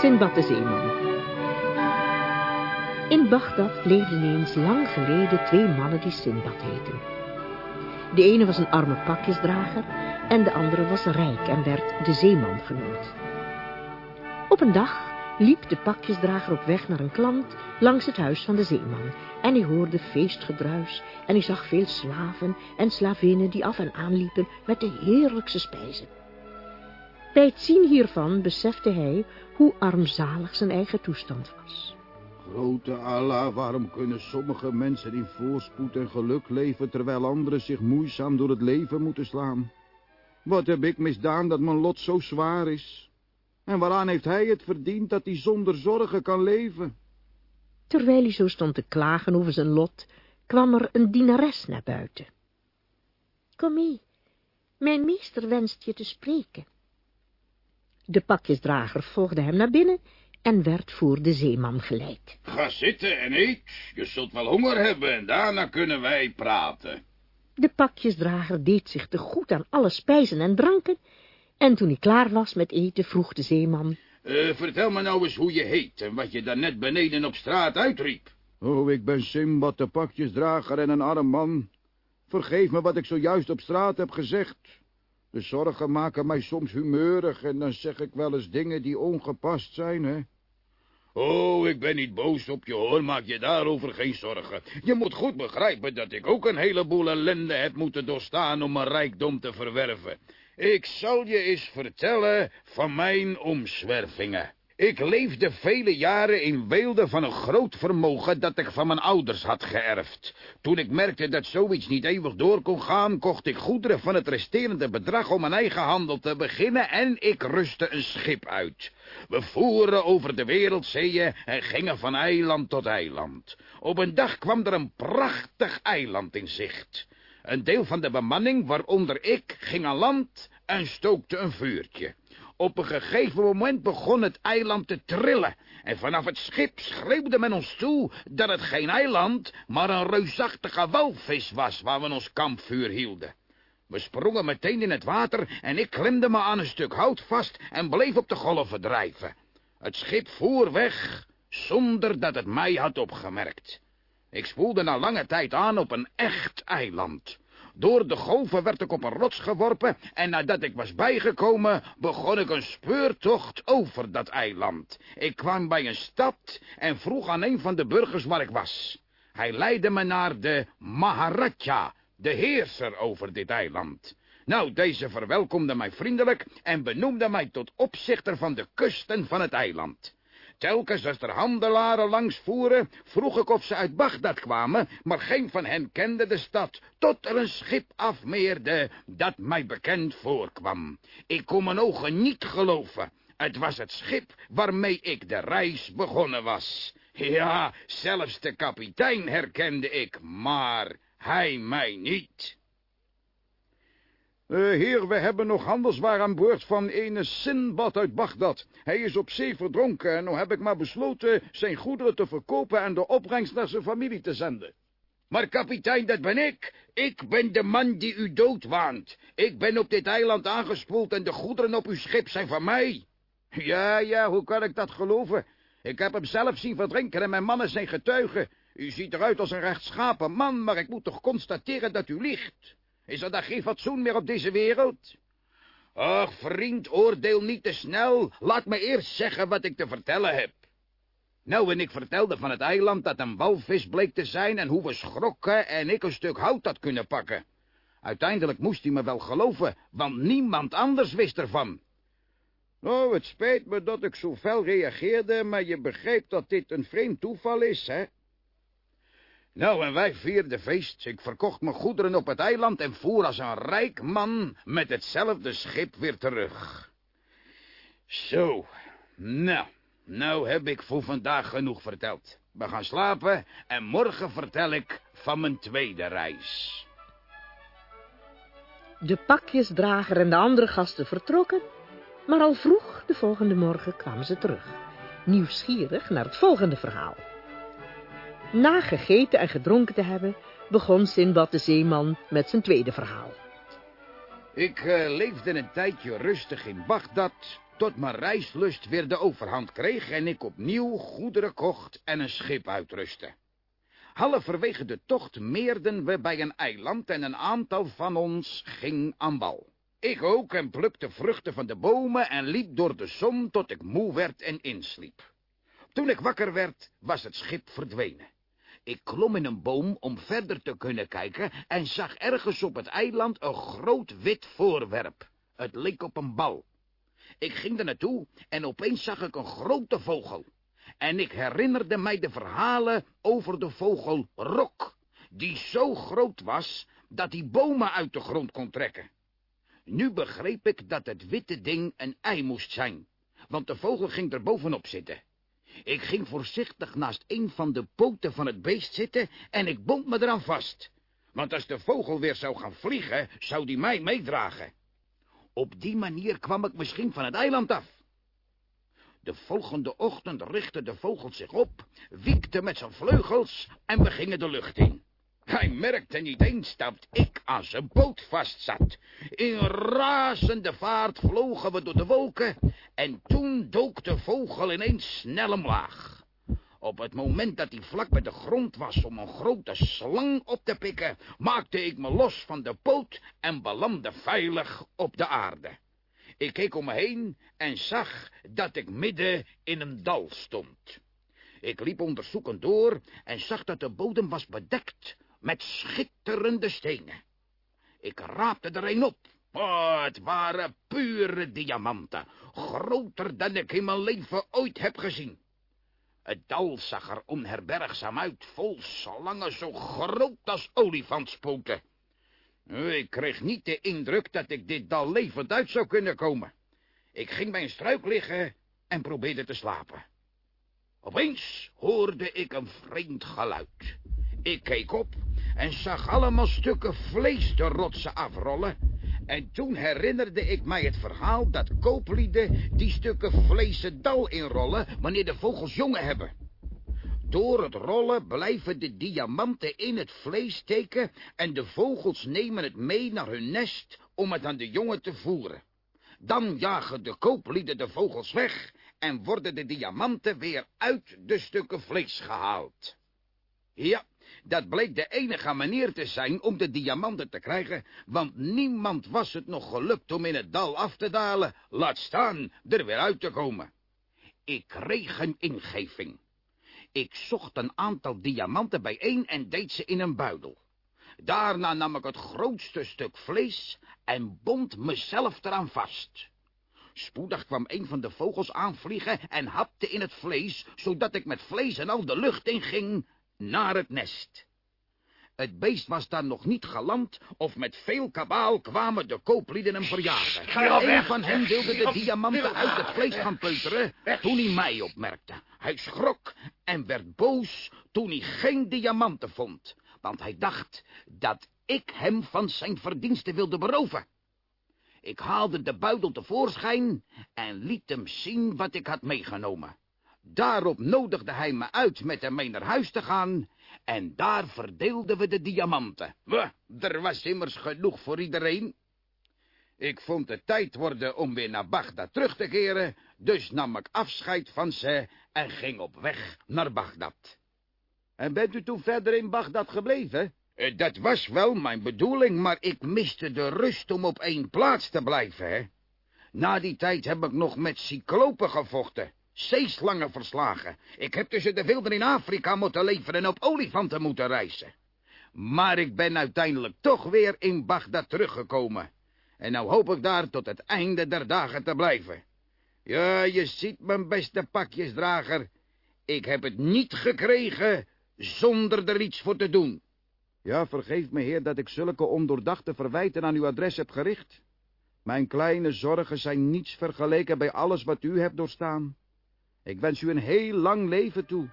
Sinbad de Zeeman In Bagdad leefden eens lang geleden twee mannen die Sinbad heten. De ene was een arme pakjesdrager en de andere was rijk en werd de zeeman genoemd. Op een dag liep de pakjesdrager op weg naar een klant langs het huis van de zeeman. En hij hoorde feestgedruis en hij zag veel slaven en slavinnen die af en aan liepen met de heerlijkste spijzen. Bij het zien hiervan besefte hij hoe armzalig zijn eigen toestand was. Grote Allah, waarom kunnen sommige mensen in voorspoed en geluk leven, terwijl anderen zich moeizaam door het leven moeten slaan? Wat heb ik misdaan dat mijn lot zo zwaar is? En waaraan heeft hij het verdiend dat hij zonder zorgen kan leven? Terwijl hij zo stond te klagen over zijn lot, kwam er een dienares naar buiten. Kom mee, mijn meester wenst je te spreken. De pakjesdrager volgde hem naar binnen en werd voor de zeeman geleid. Ga zitten en eet. Je zult wel honger hebben en daarna kunnen wij praten. De pakjesdrager deed zich te goed aan alle spijzen en dranken, en toen hij klaar was met eten, vroeg de zeeman... Uh, vertel me nou eens hoe je heet en wat je daarnet beneden op straat uitriep. Oh, ik ben Simbad, de pakjesdrager en een arm man. Vergeef me wat ik zojuist op straat heb gezegd. De zorgen maken mij soms humeurig en dan zeg ik wel eens dingen die ongepast zijn, hè. Oh, ik ben niet boos op je, hoor. Maak je daarover geen zorgen. Je moet goed begrijpen dat ik ook een heleboel ellende heb moeten doorstaan om mijn rijkdom te verwerven. Ik zal je eens vertellen van mijn omzwervingen. Ik leefde vele jaren in weelde van een groot vermogen dat ik van mijn ouders had geërfd. Toen ik merkte dat zoiets niet eeuwig door kon gaan, kocht ik goederen van het resterende bedrag om mijn eigen handel te beginnen en ik rustte een schip uit. We voeren over de wereldzeeën en gingen van eiland tot eiland. Op een dag kwam er een prachtig eiland in zicht. Een deel van de bemanning, waaronder ik, ging aan land en stookte een vuurtje. Op een gegeven moment begon het eiland te trillen... en vanaf het schip schreeuwde men ons toe dat het geen eiland... maar een reusachtige walvis was waar we ons kampvuur hielden. We sprongen meteen in het water en ik klemde me aan een stuk hout vast... en bleef op de golven drijven. Het schip voer weg zonder dat het mij had opgemerkt. Ik spoelde na lange tijd aan op een echt eiland... Door de golven werd ik op een rots geworpen en nadat ik was bijgekomen, begon ik een speurtocht over dat eiland. Ik kwam bij een stad en vroeg aan een van de burgers waar ik was. Hij leidde me naar de Maharaja, de heerser over dit eiland. Nou, deze verwelkomde mij vriendelijk en benoemde mij tot opzichter van de kusten van het eiland. Telkens als er handelaren langs voeren, vroeg ik of ze uit Bagdad kwamen, maar geen van hen kende de stad, tot er een schip afmeerde dat mij bekend voorkwam. Ik kon mijn ogen niet geloven. Het was het schip waarmee ik de reis begonnen was. Ja, zelfs de kapitein herkende ik, maar hij mij niet. Uh, heer, we hebben nog handelswaar aan boord van ene Sinbad uit Bagdad. Hij is op zee verdronken en nu heb ik maar besloten zijn goederen te verkopen en de opbrengst naar zijn familie te zenden. Maar kapitein, dat ben ik. Ik ben de man die u doodwaant. Ik ben op dit eiland aangespoeld en de goederen op uw schip zijn van mij. Ja, ja, hoe kan ik dat geloven? Ik heb hem zelf zien verdrinken en mijn mannen zijn getuigen. U ziet eruit als een rechtschapen man, maar ik moet toch constateren dat u liegt. Is er daar geen fatsoen meer op deze wereld? Ach, vriend, oordeel niet te snel. Laat me eerst zeggen wat ik te vertellen heb. Nou, en ik vertelde van het eiland dat een walvis bleek te zijn... en hoe we schrokken en ik een stuk hout had kunnen pakken. Uiteindelijk moest hij me wel geloven, want niemand anders wist ervan. Nou, het spijt me dat ik zo fel reageerde... maar je begrijpt dat dit een vreemd toeval is, hè? Nou, en wij vierden feest. Ik verkocht mijn goederen op het eiland en voer als een rijk man met hetzelfde schip weer terug. Zo, nou, nou heb ik voor vandaag genoeg verteld. We gaan slapen en morgen vertel ik van mijn tweede reis. De pakjesdrager en de andere gasten vertrokken, maar al vroeg de volgende morgen kwamen ze terug, nieuwsgierig naar het volgende verhaal. Na gegeten en gedronken te hebben, begon Sinbad de zeeman met zijn tweede verhaal. Ik uh, leefde een tijdje rustig in Bagdad, tot mijn reislust weer de overhand kreeg en ik opnieuw goederen kocht en een schip uitrustte. Halverwege de tocht meerden we bij een eiland en een aantal van ons ging aan wal. Ik ook en plukte vruchten van de bomen en liep door de zon tot ik moe werd en insliep. Toen ik wakker werd, was het schip verdwenen. Ik klom in een boom om verder te kunnen kijken en zag ergens op het eiland een groot wit voorwerp. Het leek op een bal. Ik ging er naartoe en opeens zag ik een grote vogel. En ik herinnerde mij de verhalen over de vogel Rok, die zo groot was dat hij bomen uit de grond kon trekken. Nu begreep ik dat het witte ding een ei moest zijn, want de vogel ging er bovenop zitten. Ik ging voorzichtig naast een van de poten van het beest zitten en ik bond me eraan vast. Want als de vogel weer zou gaan vliegen, zou die mij meedragen. Op die manier kwam ik misschien van het eiland af. De volgende ochtend richtte de vogel zich op, wiekte met zijn vleugels en we gingen de lucht in. Hij merkte niet eens dat ik aan zijn poot vastzat. In razende vaart vlogen we door de wolken en toen dook de vogel ineens snel omlaag. Op het moment dat hij vlak bij de grond was om een grote slang op te pikken, maakte ik me los van de poot en belandde veilig op de aarde. Ik keek om me heen en zag dat ik midden in een dal stond. Ik liep onderzoekend door en zag dat de bodem was bedekt met schitterende stenen. Ik raapte er een op. Oh, het waren pure diamanten, groter dan ik in mijn leven ooit heb gezien. Het dal zag er onherbergzaam uit, vol slangen zo groot als olifantspoten. Ik kreeg niet de indruk dat ik dit dal levend uit zou kunnen komen. Ik ging bij een struik liggen en probeerde te slapen. Opeens hoorde ik een vreemd geluid. Ik keek op en zag allemaal stukken vlees de rotsen afrollen. En toen herinnerde ik mij het verhaal dat kooplieden die stukken vlees het dal inrollen wanneer de vogels jongen hebben. Door het rollen blijven de diamanten in het vlees steken en de vogels nemen het mee naar hun nest om het aan de jongen te voeren. Dan jagen de kooplieden de vogels weg en worden de diamanten weer uit de stukken vlees gehaald. Ja, dat bleek de enige manier te zijn om de diamanten te krijgen, want niemand was het nog gelukt om in het dal af te dalen, laat staan er weer uit te komen. Ik kreeg een ingeving. Ik zocht een aantal diamanten bijeen en deed ze in een buidel. Daarna nam ik het grootste stuk vlees en bond mezelf eraan vast. Spoedig kwam een van de vogels aanvliegen en hapte in het vlees, zodat ik met vlees en al de lucht inging naar het nest. Het beest was dan nog niet geland, of met veel kabaal kwamen de kooplieden hem verjagen. Een van hen wilde de diamanten uit het vlees gaan peuteren, toen hij mij opmerkte. Hij schrok en werd boos toen hij geen diamanten vond, want hij dacht dat ik hem van zijn verdiensten wilde beroven. Ik haalde de buidel tevoorschijn en liet hem zien wat ik had meegenomen. Daarop nodigde hij me uit met hem mee naar huis te gaan... en daar verdeelden we de diamanten. We, er was immers genoeg voor iedereen. Ik vond het tijd worden om weer naar Bagdad terug te keren... dus nam ik afscheid van ze en ging op weg naar Bagdad. En bent u toen verder in Bagdad gebleven? Eh, dat was wel mijn bedoeling, maar ik miste de rust om op één plaats te blijven, hè. Na die tijd heb ik nog met cyclopen gevochten zeeslangen verslagen. Ik heb tussen de wilden in Afrika moeten leven en op olifanten moeten reizen. Maar ik ben uiteindelijk toch weer in Bagdad teruggekomen. En nou hoop ik daar tot het einde der dagen te blijven. Ja, je ziet mijn beste pakjesdrager. Ik heb het niet gekregen zonder er iets voor te doen. Ja, vergeef me, heer, dat ik zulke ondoordachte verwijten aan uw adres heb gericht. Mijn kleine zorgen zijn niets vergeleken bij alles wat u hebt doorstaan. Ik wens u een heel lang leven toe.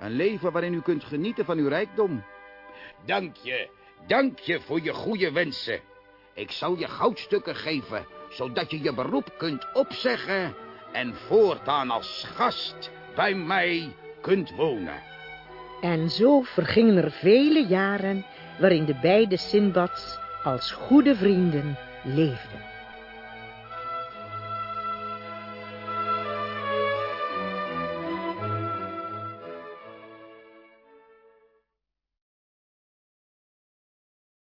Een leven waarin u kunt genieten van uw rijkdom. Dank je, dank je voor je goede wensen. Ik zal je goudstukken geven, zodat je je beroep kunt opzeggen... en voortaan als gast bij mij kunt wonen. En zo vergingen er vele jaren waarin de beide Sinbads als goede vrienden leefden.